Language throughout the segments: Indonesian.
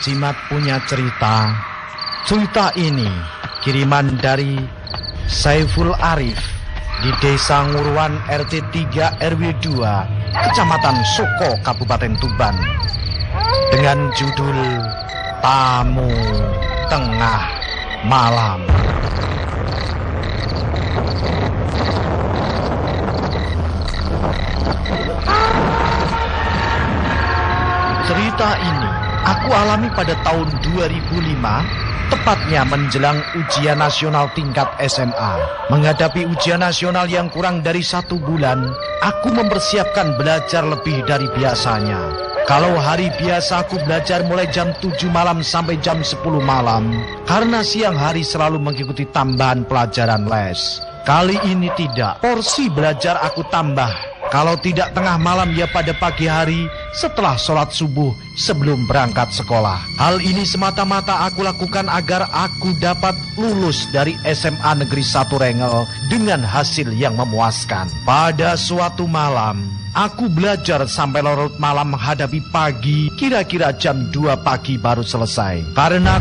Cimat punya cerita. Cerita ini kiriman dari Saiful Arif di Desa Nguruan RT 3 RW 2, Kecamatan Soko, Kabupaten Tuban. Dengan judul Tamu Tengah Malam. Cerita ini aku alami pada tahun 2005, tepatnya menjelang ujian nasional tingkat SMA. Menghadapi ujian nasional yang kurang dari satu bulan, aku mempersiapkan belajar lebih dari biasanya. Kalau hari biasa aku belajar mulai jam 7 malam sampai jam 10 malam, karena siang hari selalu mengikuti tambahan pelajaran les. Kali ini tidak, porsi belajar aku tambah kalau tidak tengah malam ya pada pagi hari setelah sholat subuh sebelum berangkat sekolah. Hal ini semata-mata aku lakukan agar aku dapat lulus dari SMA Negeri 1 Rengel dengan hasil yang memuaskan. Pada suatu malam, aku belajar sampai larut malam menghadapi pagi, kira-kira jam 2 pagi baru selesai. Karena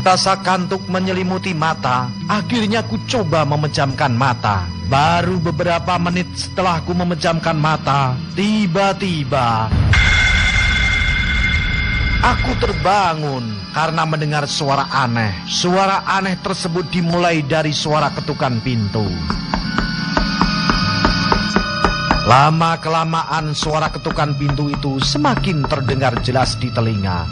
rasa kantuk menyelimuti mata, akhirnya ku coba memejamkan mata. Baru beberapa menit setelah ku memejamkan mata, tiba-tiba aku terbangun karena mendengar suara aneh. Suara aneh tersebut dimulai dari suara ketukan pintu. Lama-kelamaan suara ketukan pintu itu semakin terdengar jelas di telinga.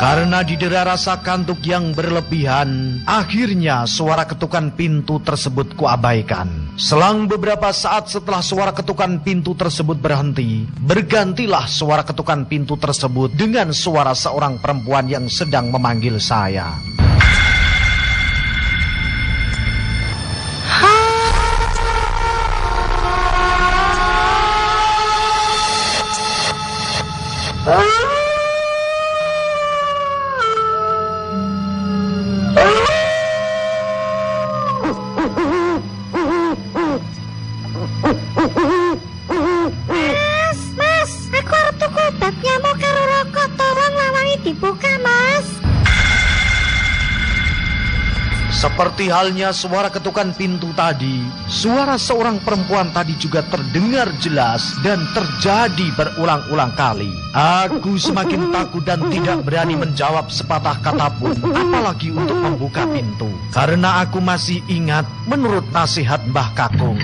Karena didera rasa kantuk yang berlebihan, akhirnya suara ketukan pintu tersebut kuabaikan. Selang beberapa saat setelah suara ketukan pintu tersebut berhenti, bergantilah suara ketukan pintu tersebut dengan suara seorang perempuan yang sedang memanggil saya. Seperti halnya suara ketukan pintu tadi, suara seorang perempuan tadi juga terdengar jelas dan terjadi berulang-ulang kali. Aku semakin takut dan tidak berani menjawab sepatah kata pun, apalagi untuk membuka pintu. Karena aku masih ingat menurut nasihat Mbah Kakung.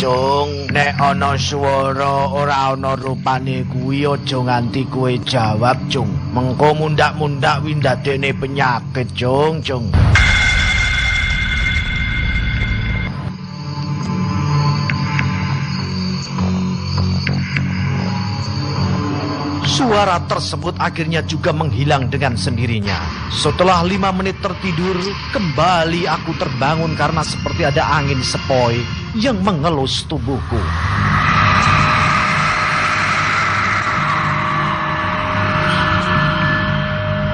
Cung, nek ana swara ora ana rupane kuwi aja nganti kowe jawab, Cung. Mengko mundak-mundak windadene penyakit, Cung, Cung. Suara tersebut akhirnya juga menghilang dengan sendirinya. Setelah lima menit tertidur, kembali aku terbangun karena seperti ada angin sepoi yang mengelus tubuhku.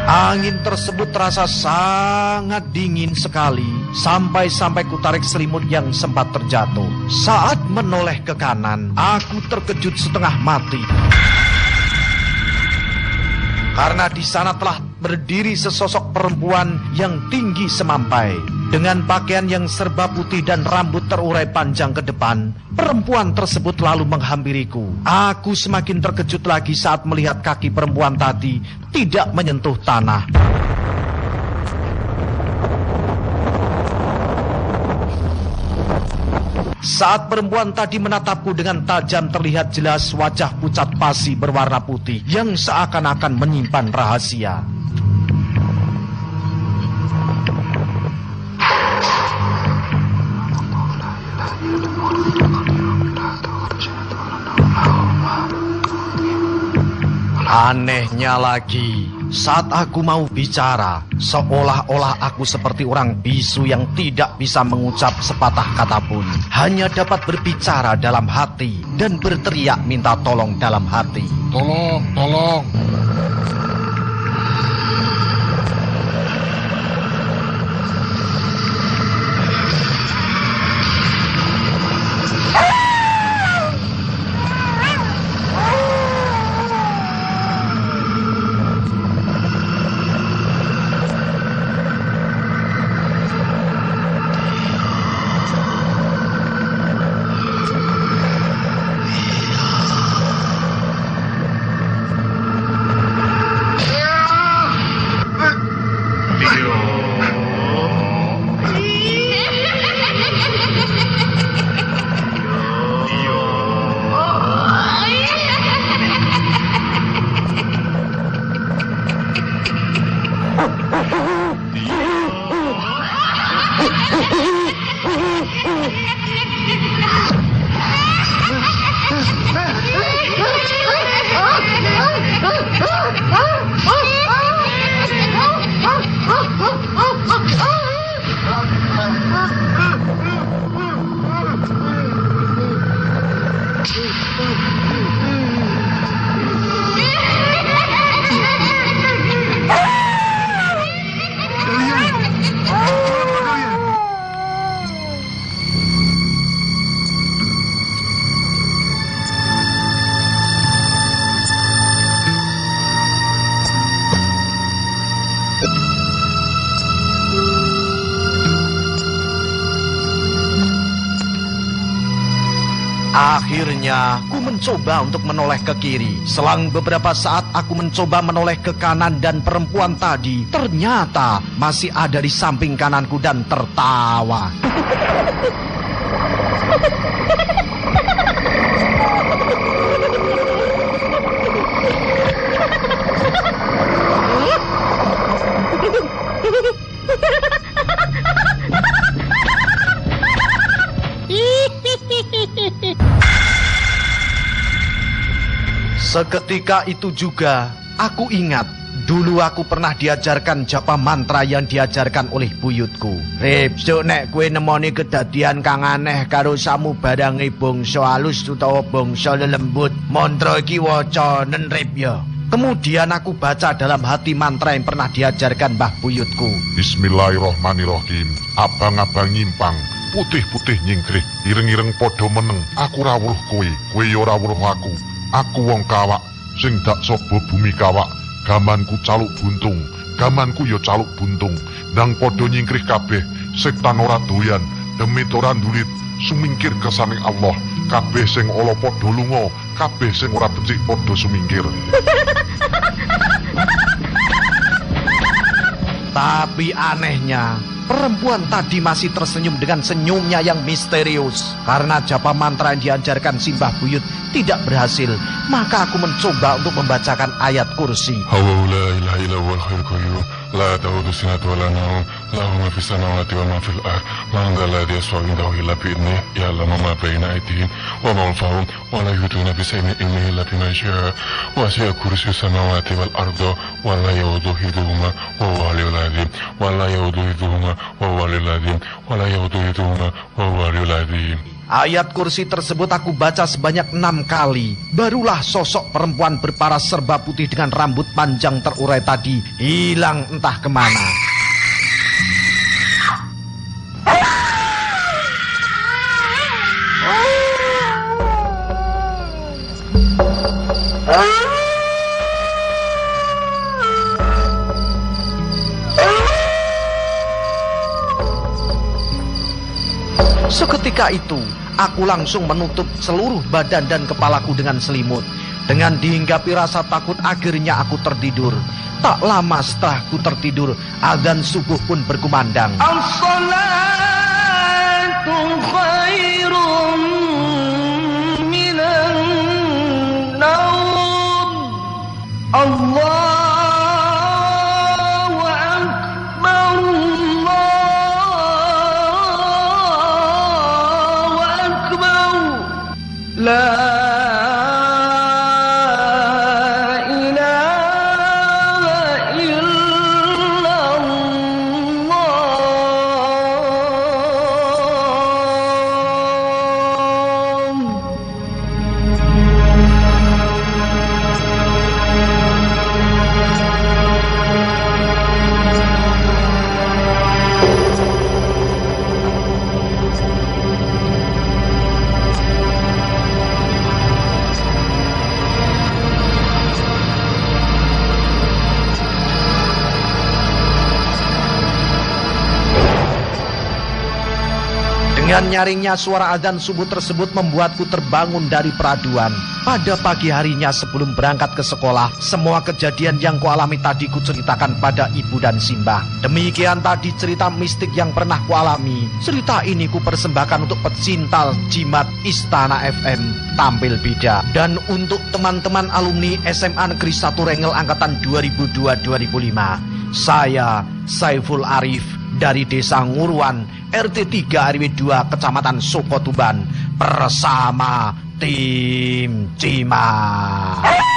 Angin tersebut terasa sangat dingin sekali sampai-sampai kutarik selimut yang sempat terjatuh. Saat menoleh ke kanan, aku terkejut setengah mati. Karena di sana telah berdiri sesosok perempuan yang tinggi semampai. Dengan pakaian yang serba putih dan rambut terurai panjang ke depan, perempuan tersebut lalu menghampiriku. Aku semakin terkejut lagi saat melihat kaki perempuan tadi tidak menyentuh tanah. Saat perempuan tadi menatapku dengan tajam terlihat jelas wajah pucat pasi berwarna putih yang seakan-akan menyimpan rahasia. Anehnya lagi, Saat aku mau bicara, seolah-olah aku seperti orang bisu yang tidak bisa mengucap sepatah kata pun. Hanya dapat berbicara dalam hati dan berteriak minta tolong dalam hati. Tolong, tolong. Thank you. Akhirnya, ku mencoba untuk menoleh ke kiri. Selang beberapa saat aku mencoba menoleh ke kanan dan perempuan tadi ternyata masih ada di samping kananku dan tertawa. Seketika itu juga, aku ingat Dulu aku pernah diajarkan japa mantra yang diajarkan oleh buyutku. Rip, so nek kue nemoni kedadian kang aneh karo samu barangi bongso halus utawa bongso lelembut. Mantra iki wacanen rip ya. Kemudian aku baca dalam hati mantra yang pernah diajarkan Mbah Buyutku. Bismillahirrahmanirrahim. Abang-abang nyimpang, putih-putih nyingkrih, ireng-ireng podo meneng. Aku rawuh kowe, kowe yo rawuh aku. Aku wong kawak, sing dak sobo bumi kawak. Gamanku caluk buntung, gamanku yo caluk buntung. Nang podo nyingkrih kabeh, setan ora doyan, demit ora ndulit, sumingkir kesaning Allah. Kabeh sing ala podo lunga, kabeh sing ora becik podo sumingkir. Tapi anehnya, Perempuan tadi masih tersenyum dengan senyumnya yang misterius. Karena japa mantra yang diajarkan Simbah Buyut tidak berhasil, maka aku mencoba untuk membacakan ayat kursi. لا تأخذه سنة ولا نوم له ما في السماوات وما في الأرض. من ذا الذي يشفع عنده إلا بإذنه. يعلم ما بين أيديهم وما خلفهم ولا يحيطون بشيء من علمه إلا بما شاء وسع كرسي السماوات والأرض ولا يؤوده حفظهما وهو العلي العظيم. ولا يؤوده حفظهما وهو العلي العظيم. ولا يؤوده حفظهما وهو العلي العظيم. Ayat kursi tersebut aku baca sebanyak enam kali. Barulah sosok perempuan berparas serba putih dengan rambut panjang terurai tadi hilang entah ke mana. Seketika itu, aku langsung menutup seluruh badan dan kepalaku dengan selimut. Dengan dihinggapi rasa takut akhirnya aku tertidur. Tak lama setelah aku tertidur, azan subuh pun berkumandang. Allah Dengan nyaringnya suara azan subuh tersebut membuatku terbangun dari peraduan. Pada pagi harinya sebelum berangkat ke sekolah, semua kejadian yang kualami tadi kuceritakan pada ibu dan Simbah. Demikian tadi cerita mistik yang pernah kualami. Cerita ini kupersembahkan untuk pecinta jimat Istana FM tampil beda. Dan untuk teman-teman alumni SMA Negeri 1 Rengel Angkatan 2002-2005, saya Saiful Arif dari Desa Nguruan, RT 3 RW 2 Kecamatan Sokotuban bersama tim Cimat.